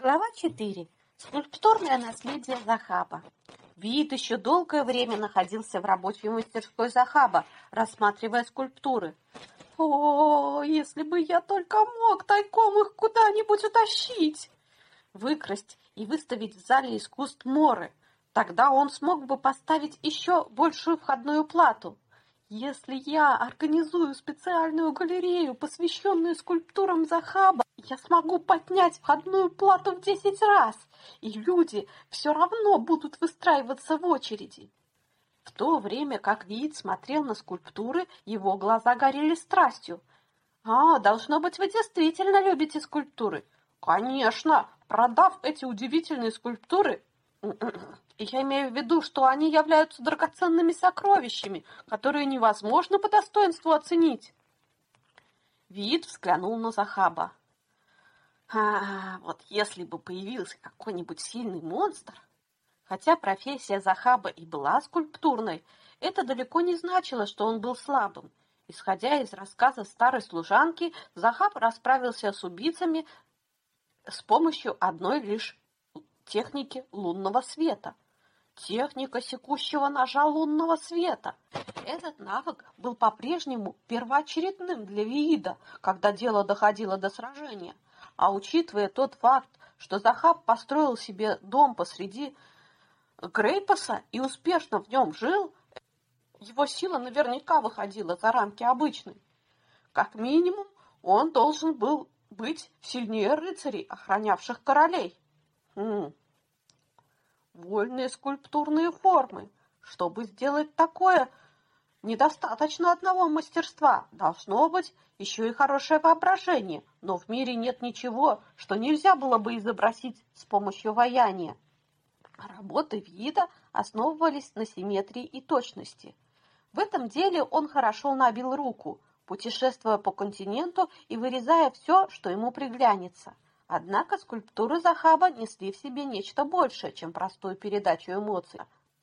Глава 4. Скульптурное наследие Захаба. Вид еще долгое время находился в рабочей мастерской Захаба, рассматривая скульптуры. О, если бы я только мог тайком их куда-нибудь утащить! Выкрасть и выставить в зале искусств Моры. Тогда он смог бы поставить еще большую входную плату. Если я организую специальную галерею, посвященную скульптурам Захаба, я смогу поднять входную плату в десять раз, и люди все равно будут выстраиваться в очереди. В то время как Виит смотрел на скульптуры, его глаза горели страстью. «А, должно быть, вы действительно любите скульптуры?» «Конечно! Продав эти удивительные скульптуры, я имею в виду, что они являются драгоценными сокровищами, которые невозможно по достоинству оценить. Вид взглянул на Захаба. А, вот если бы появился какой-нибудь сильный монстр... Хотя профессия Захаба и была скульптурной, это далеко не значило, что он был слабым. Исходя из рассказа старой служанки, Захаб расправился с убийцами с помощью одной лишь техники лунного света – техника секущего ножа лунного света. Этот навык был по-прежнему первоочередным для Виида, когда дело доходило до сражения. А учитывая тот факт, что Захаб построил себе дом посреди Грейпаса и успешно в нем жил, его сила наверняка выходила за рамки обычной. Как минимум, он должен был быть сильнее рыцарей, охранявших королей. Хм вольные скульптурные формы. Чтобы сделать такое, недостаточно одного мастерства. Должно быть еще и хорошее воображение. Но в мире нет ничего, что нельзя было бы изобразить с помощью ваяния. Работы вида основывались на симметрии и точности. В этом деле он хорошо набил руку, путешествуя по континенту и вырезая все, что ему приглянется – Однако скульптуры Захаба несли в себе нечто большее, чем простую передачу эмоций.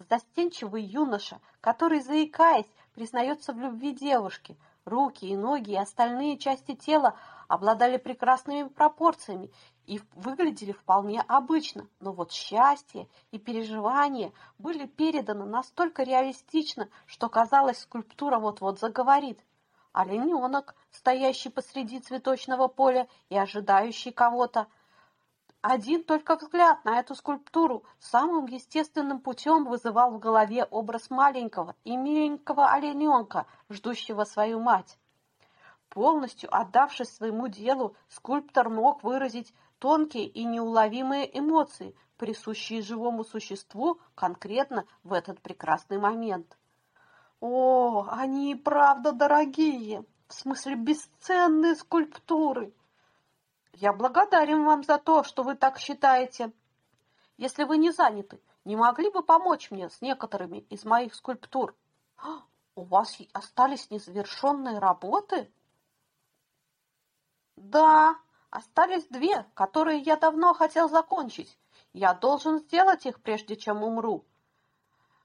Застенчивый юноша, который, заикаясь, признается в любви девушки, руки и ноги и остальные части тела обладали прекрасными пропорциями и выглядели вполне обычно, но вот счастье и переживания были переданы настолько реалистично, что казалось, скульптура вот-вот заговорит олененок, стоящий посреди цветочного поля и ожидающий кого-то. Один только взгляд на эту скульптуру самым естественным путем вызывал в голове образ маленького и миленького олененка, ждущего свою мать. Полностью отдавшись своему делу, скульптор мог выразить тонкие и неуловимые эмоции, присущие живому существу конкретно в этот прекрасный момент. О, они и правда дорогие, в смысле бесценные скульптуры. Я благодарен вам за то, что вы так считаете. Если вы не заняты, не могли бы помочь мне с некоторыми из моих скульптур? У вас остались незавершенные работы? Да, остались две, которые я давно хотел закончить. Я должен сделать их, прежде чем умру.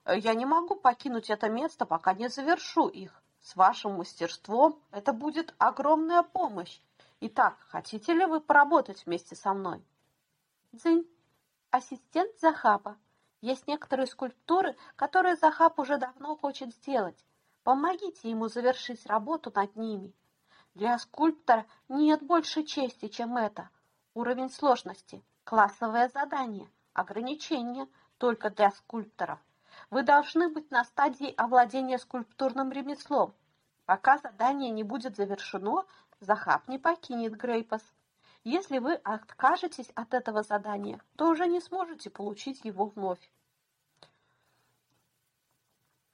Я не могу покинуть это место, пока не завершу их. С вашим мастерством это будет огромная помощь. Итак, хотите ли вы поработать вместе со мной? Дзынь, ассистент Захаба. Есть некоторые скульптуры, которые Захаб уже давно хочет сделать. Помогите ему завершить работу над ними. Для скульптора нет больше чести, чем это. Уровень сложности, классовое задание, ограничения только для скульпторов. Вы должны быть на стадии овладения скульптурным ремеслом. Пока задание не будет завершено, Захаб не покинет Грейпас. Если вы откажетесь от этого задания, то уже не сможете получить его вновь.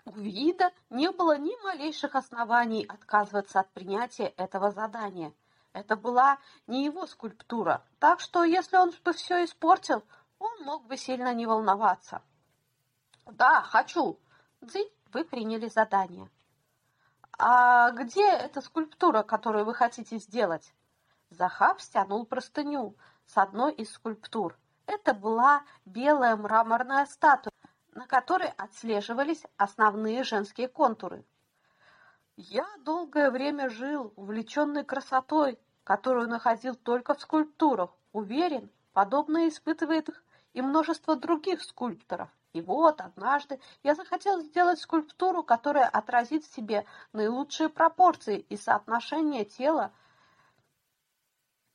У Вида не было ни малейших оснований отказываться от принятия этого задания. Это была не его скульптура, так что если он бы все испортил, он мог бы сильно не волноваться. Да, хочу. Дзынь, вы приняли задание. А где эта скульптура, которую вы хотите сделать? Захаб стянул простыню с одной из скульптур. Это была белая мраморная статуя, на которой отслеживались основные женские контуры. Я долгое время жил, увлеченный красотой, которую находил только в скульптурах. Уверен, подобное испытывает и множество других скульпторов. И вот однажды я захотел сделать скульптуру, которая отразит в себе наилучшие пропорции и соотношение тела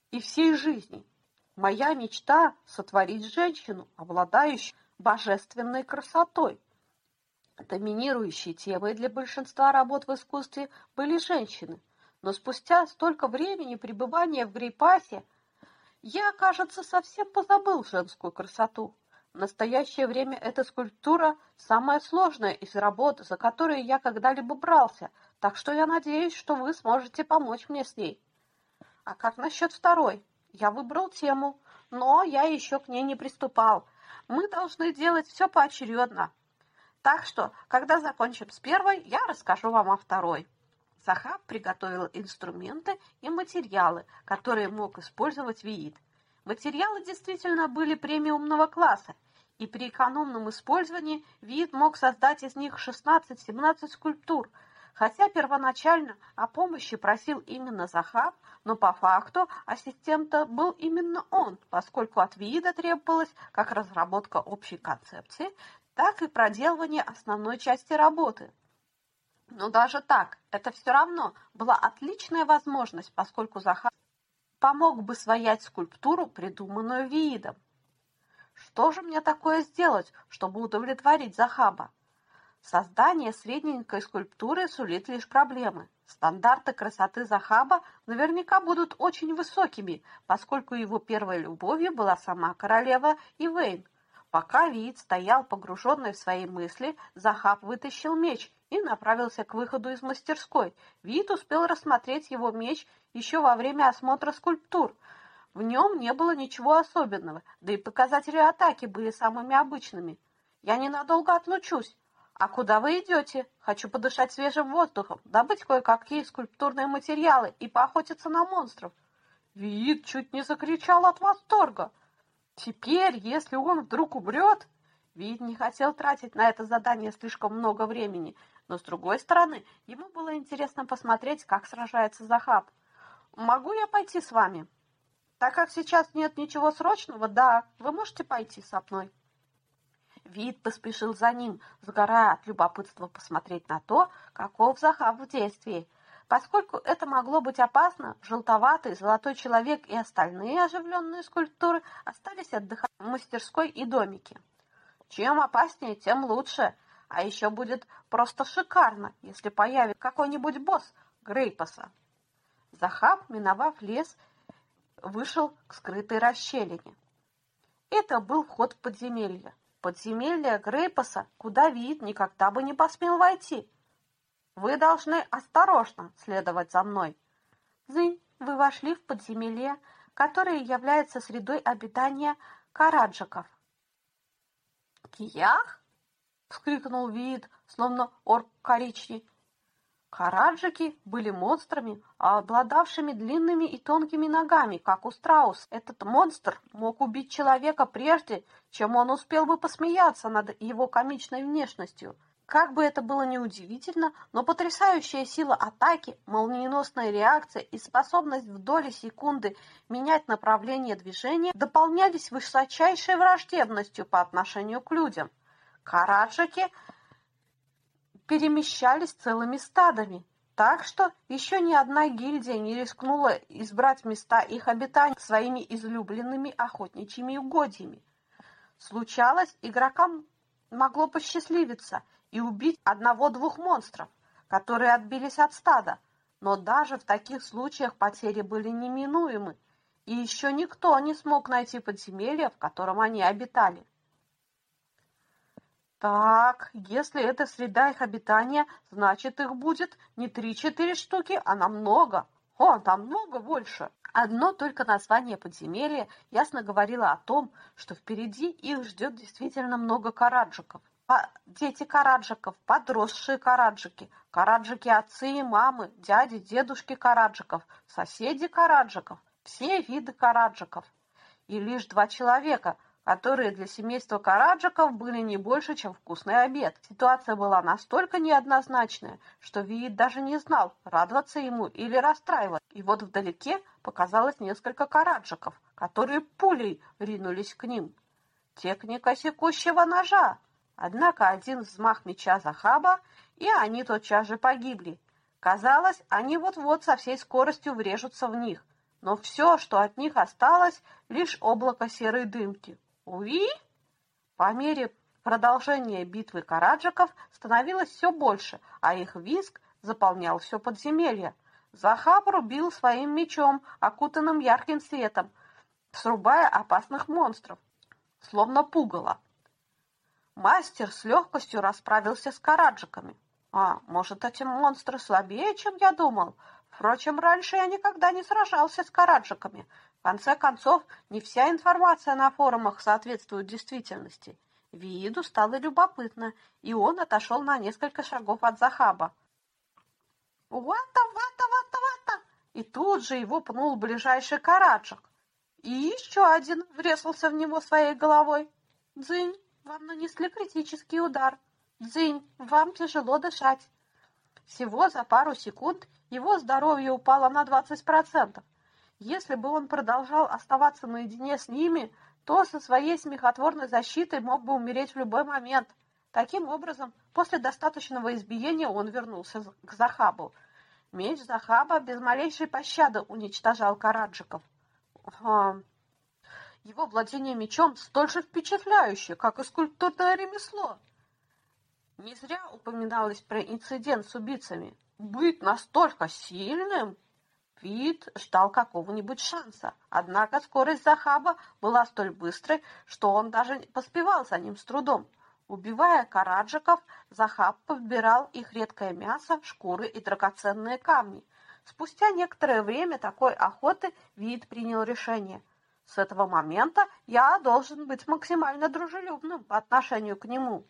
и всей жизни. Моя мечта — сотворить женщину, обладающую божественной красотой. Доминирующей темой для большинства работ в искусстве были женщины, но спустя столько времени пребывания в Грейпасе я, кажется, совсем позабыл женскую красоту. В настоящее время эта скульптура самая сложная из работ, за которые я когда-либо брался, так что я надеюсь, что вы сможете помочь мне с ней. А как насчет второй? Я выбрал тему, но я еще к ней не приступал. Мы должны делать все поочередно. Так что, когда закончим с первой, я расскажу вам о второй. Захаб приготовил инструменты и материалы, которые мог использовать Виит. Материалы действительно были премиумного класса, и при экономном использовании Виит мог создать из них 16-17 скульптур – Хотя первоначально о помощи просил именно Захар, но по факту ассистента был именно он, поскольку от вида требовалось как разработка общей концепции, так и проделывание основной части работы. Но даже так, это все равно была отличная возможность, поскольку Захар помог бы своять скульптуру, придуманную Виидом. Что же мне такое сделать, чтобы удовлетворить Захаба? Создание средненькой скульптуры сулит лишь проблемы. Стандарты красоты Захаба наверняка будут очень высокими, поскольку его первой любовью была сама королева Ивейн. Пока Виит стоял погруженный в свои мысли, Захаб вытащил меч и направился к выходу из мастерской. Виит успел рассмотреть его меч еще во время осмотра скульптур. В нем не было ничего особенного, да и показатели атаки были самыми обычными. «Я ненадолго отлучусь», «А куда вы идете? Хочу подышать свежим воздухом, добыть кое-какие скульптурные материалы и поохотиться на монстров». Вид чуть не закричал от восторга. Теперь, если он вдруг умрет... Вид не хотел тратить на это задание слишком много времени, но, с другой стороны, ему было интересно посмотреть, как сражается Захаб. «Могу я пойти с вами?» «Так как сейчас нет ничего срочного, да, вы можете пойти со мной». Вид поспешил за ним, сгорая от любопытства посмотреть на то, каков Захав в действии. Поскольку это могло быть опасно, желтоватый, золотой человек и остальные оживленные скульптуры остались отдыхать в мастерской и домике. Чем опаснее, тем лучше. А еще будет просто шикарно, если появится какой-нибудь босс Грейпаса. Захаб, миновав лес, вышел к скрытой расщелине. Это был вход в подземелье подземелье Грейпаса, куда вид никогда бы не посмел войти. Вы должны осторожно следовать за мной. Зынь, вы вошли в подземелье, которое является средой обитания караджиков. «Киях?» — вскрикнул вид, словно орк коричневый. Караджики были монстрами, обладавшими длинными и тонкими ногами, как у страуса. Этот монстр мог убить человека прежде, чем он успел бы посмеяться над его комичной внешностью. Как бы это было ни удивительно, но потрясающая сила атаки, молниеносная реакция и способность в доли секунды менять направление движения дополнялись высочайшей враждебностью по отношению к людям. Караджики перемещались целыми стадами, так что еще ни одна гильдия не рискнула избрать места их обитания своими излюбленными охотничьими угодьями. Случалось, игрокам могло посчастливиться и убить одного-двух монстров, которые отбились от стада, но даже в таких случаях потери были неминуемы, и еще никто не смог найти подземелье, в котором они обитали. Так, если это среда их обитания, значит их будет не три-четыре штуки, а намного. О, намного больше. Одно только название подземелья ясно говорило о том, что впереди их ждет действительно много караджиков. А дети караджиков, подросшие караджики, караджики отцы и мамы, дяди, дедушки караджиков, соседи караджиков, все виды караджиков. И лишь два человека – которые для семейства Караджиков были не больше, чем вкусный обед. Ситуация была настолько неоднозначная, что Виит даже не знал, радоваться ему или расстраиваться. И вот вдалеке показалось несколько Караджиков, которые пулей ринулись к ним. Техника секущего ножа. Однако один взмах меча Захаба, и они тотчас же погибли. Казалось, они вот-вот со всей скоростью врежутся в них, но все, что от них осталось, лишь облако серой дымки. Уи! По мере продолжения битвы караджиков становилось все больше, а их визг заполнял все подземелье. Захаб рубил своим мечом, окутанным ярким светом, срубая опасных монстров, словно пугало. Мастер с легкостью расправился с караджиками. А, может, эти монстры слабее, чем я думал? Впрочем, раньше я никогда не сражался с караджиками. В конце концов, не вся информация на форумах соответствует действительности. Виду стало любопытно, и он отошел на несколько шагов от Захаба. «Вата, вата, вата, вата!» И тут же его пнул ближайший караджик. И еще один врезался в него своей головой. «Дзынь, вам нанесли критический удар. Дзынь, вам тяжело дышать». Всего за пару секунд его здоровье упало на 20%. Если бы он продолжал оставаться наедине с ними, то со своей смехотворной защитой мог бы умереть в любой момент. Таким образом, после достаточного избиения он вернулся к Захабу. Меч Захаба без малейшей пощады уничтожал Караджиков. Его владение мечом столь же впечатляющее, как и скульптурное ремесло. Не зря упоминалось про инцидент с убийцами. Быть настолько сильным Пит ждал какого-нибудь шанса, однако скорость Захаба была столь быстрой, что он даже поспевал за ним с трудом. Убивая караджиков, Захаб подбирал их редкое мясо, шкуры и драгоценные камни. Спустя некоторое время такой охоты Вид принял решение. С этого момента я должен быть максимально дружелюбным по отношению к нему.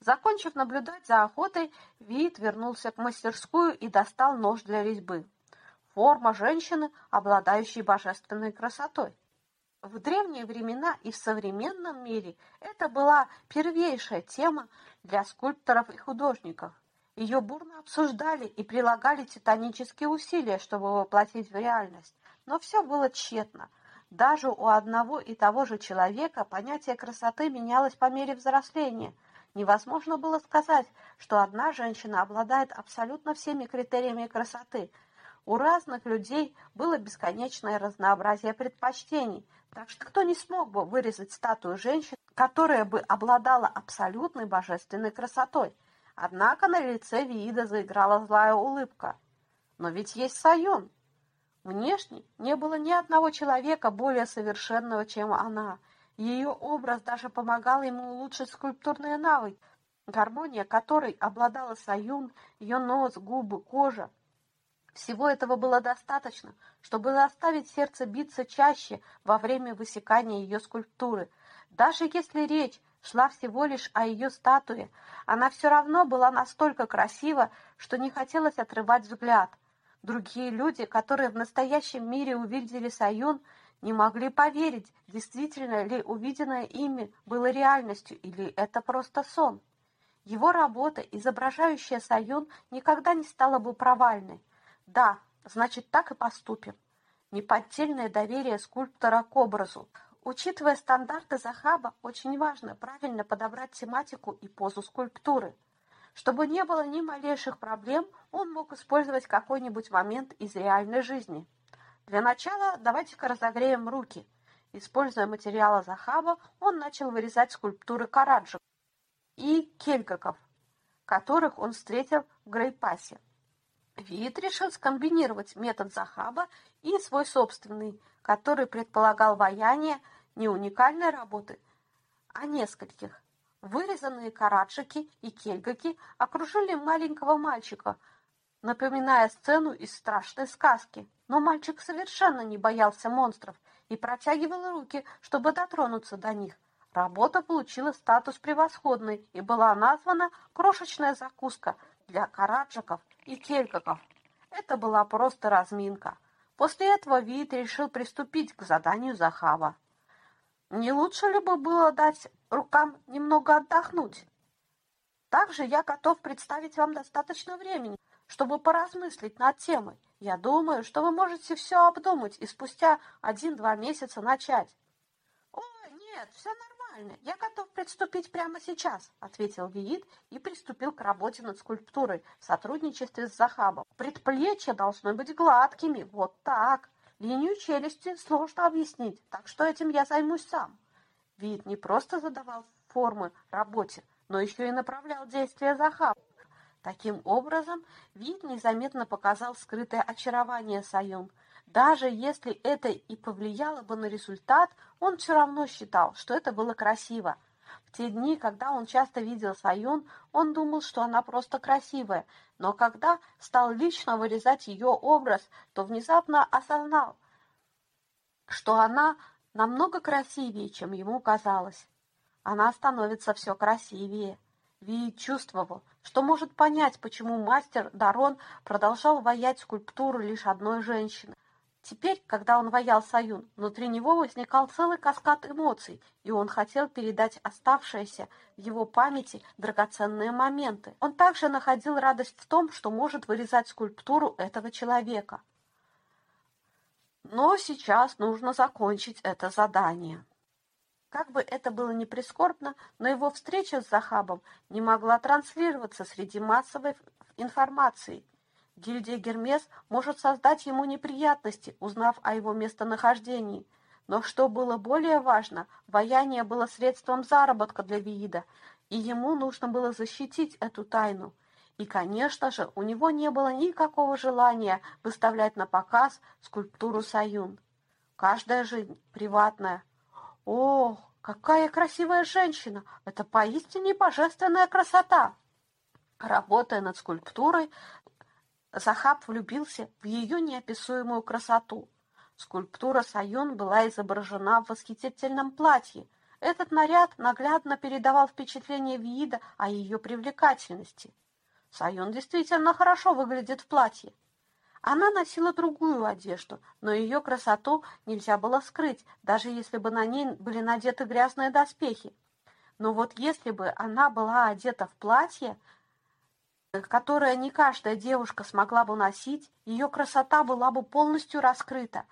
Закончив наблюдать за охотой, Вид вернулся к мастерскую и достал нож для резьбы. Форма женщины, обладающей божественной красотой. В древние времена и в современном мире это была первейшая тема для скульпторов и художников. Ее бурно обсуждали и прилагали титанические усилия, чтобы воплотить в реальность. Но все было тщетно. Даже у одного и того же человека понятие красоты менялось по мере взросления – Невозможно было сказать, что одна женщина обладает абсолютно всеми критериями красоты. У разных людей было бесконечное разнообразие предпочтений, так что кто не смог бы вырезать статую женщины, которая бы обладала абсолютной божественной красотой. Однако на лице Виида заиграла злая улыбка. Но ведь есть Сайон. Внешне не было ни одного человека более совершенного, чем она – ее образ даже помогал ему улучшить скульптурные навыки, гармония которой обладала Саюн, ее нос, губы, кожа. Всего этого было достаточно, чтобы заставить сердце биться чаще во время высекания ее скульптуры. Даже если речь шла всего лишь о ее статуе, она все равно была настолько красива, что не хотелось отрывать взгляд. Другие люди, которые в настоящем мире увидели Саюн, не могли поверить, действительно ли увиденное ими было реальностью или это просто сон. Его работа, изображающая Саюн, никогда не стала бы провальной. Да, значит, так и поступим. Неподдельное доверие скульптора к образу. Учитывая стандарты Захаба, очень важно правильно подобрать тематику и позу скульптуры. Чтобы не было ни малейших проблем, он мог использовать какой-нибудь момент из реальной жизни – для начала давайте-ка разогреем руки. Используя материалы Захаба, он начал вырезать скульптуры караджиков и келькаков, которых он встретил в Грейпасе. Вид решил скомбинировать метод Захаба и свой собственный, который предполагал ваяние не уникальной работы, а нескольких. Вырезанные караджики и кельгаки окружили маленького мальчика, напоминая сцену из страшной сказки. Но мальчик совершенно не боялся монстров и протягивал руки, чтобы дотронуться до них. Работа получила статус превосходной и была названа «крошечная закуска» для караджиков и келькаков. Это была просто разминка. После этого Вит решил приступить к заданию Захава. Не лучше ли бы было дать рукам немного отдохнуть? Также я готов представить вам достаточно времени, чтобы поразмыслить над темой. Я думаю, что вы можете все обдумать и спустя один-два месяца начать. О, нет, все нормально. Я готов приступить прямо сейчас, ответил Виит и приступил к работе над скульптурой в сотрудничестве с Захабом. Предплечья должны быть гладкими, вот так. Линию челюсти сложно объяснить, так что этим я займусь сам. Вид не просто задавал формы работе, но еще и направлял действия Захаба. Таким образом, вид незаметно показал скрытое очарование Саюн. Даже если это и повлияло бы на результат, он все равно считал, что это было красиво. В те дни, когда он часто видел Саюн, он думал, что она просто красивая, но когда стал лично вырезать ее образ, то внезапно осознал, что она намного красивее, чем ему казалось. Она становится все красивее. Ви чувствовал, что может понять, почему мастер Дарон продолжал воять скульптуру лишь одной женщины. Теперь, когда он ваял Саюн, внутри него возникал целый каскад эмоций, и он хотел передать оставшиеся в его памяти драгоценные моменты. Он также находил радость в том, что может вырезать скульптуру этого человека. Но сейчас нужно закончить это задание. Как бы это было ни прискорбно, но его встреча с Захабом не могла транслироваться среди массовой информации. Гильдия Гермес может создать ему неприятности, узнав о его местонахождении. Но что было более важно, вояние было средством заработка для Виида, и ему нужно было защитить эту тайну. И, конечно же, у него не было никакого желания выставлять на показ скульптуру Саюн. Каждая жизнь приватная, Ох, какая красивая женщина! Это поистине божественная красота! Работая над скульптурой, Захаб влюбился в ее неописуемую красоту. Скульптура Сайон была изображена в восхитительном платье. Этот наряд наглядно передавал впечатление вида о ее привлекательности. Сайон действительно хорошо выглядит в платье. Она носила другую одежду, но ее красоту нельзя было скрыть, даже если бы на ней были надеты грязные доспехи. Но вот если бы она была одета в платье, которое не каждая девушка смогла бы носить, ее красота была бы полностью раскрыта.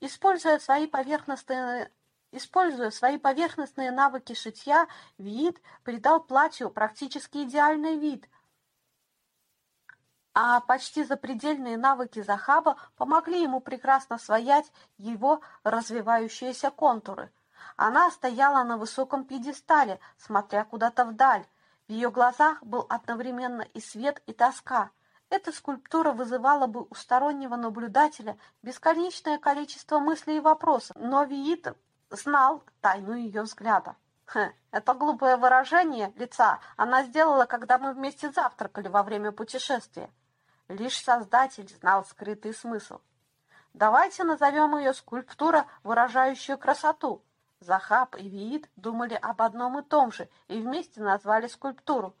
Используя свои поверхностные Используя свои поверхностные навыки шитья, Вид придал платью практически идеальный вид, а почти запредельные навыки Захаба помогли ему прекрасно своять его развивающиеся контуры. Она стояла на высоком пьедестале, смотря куда-то вдаль. В ее глазах был одновременно и свет, и тоска. Эта скульптура вызывала бы у стороннего наблюдателя бесконечное количество мыслей и вопросов, но Виит знал тайну ее взгляда. Хм, это глупое выражение лица она сделала, когда мы вместе завтракали во время путешествия. Лишь Создатель знал скрытый смысл. Давайте назовем ее скульптура, выражающая красоту. Захаб и Виит думали об одном и том же и вместе назвали скульптуру.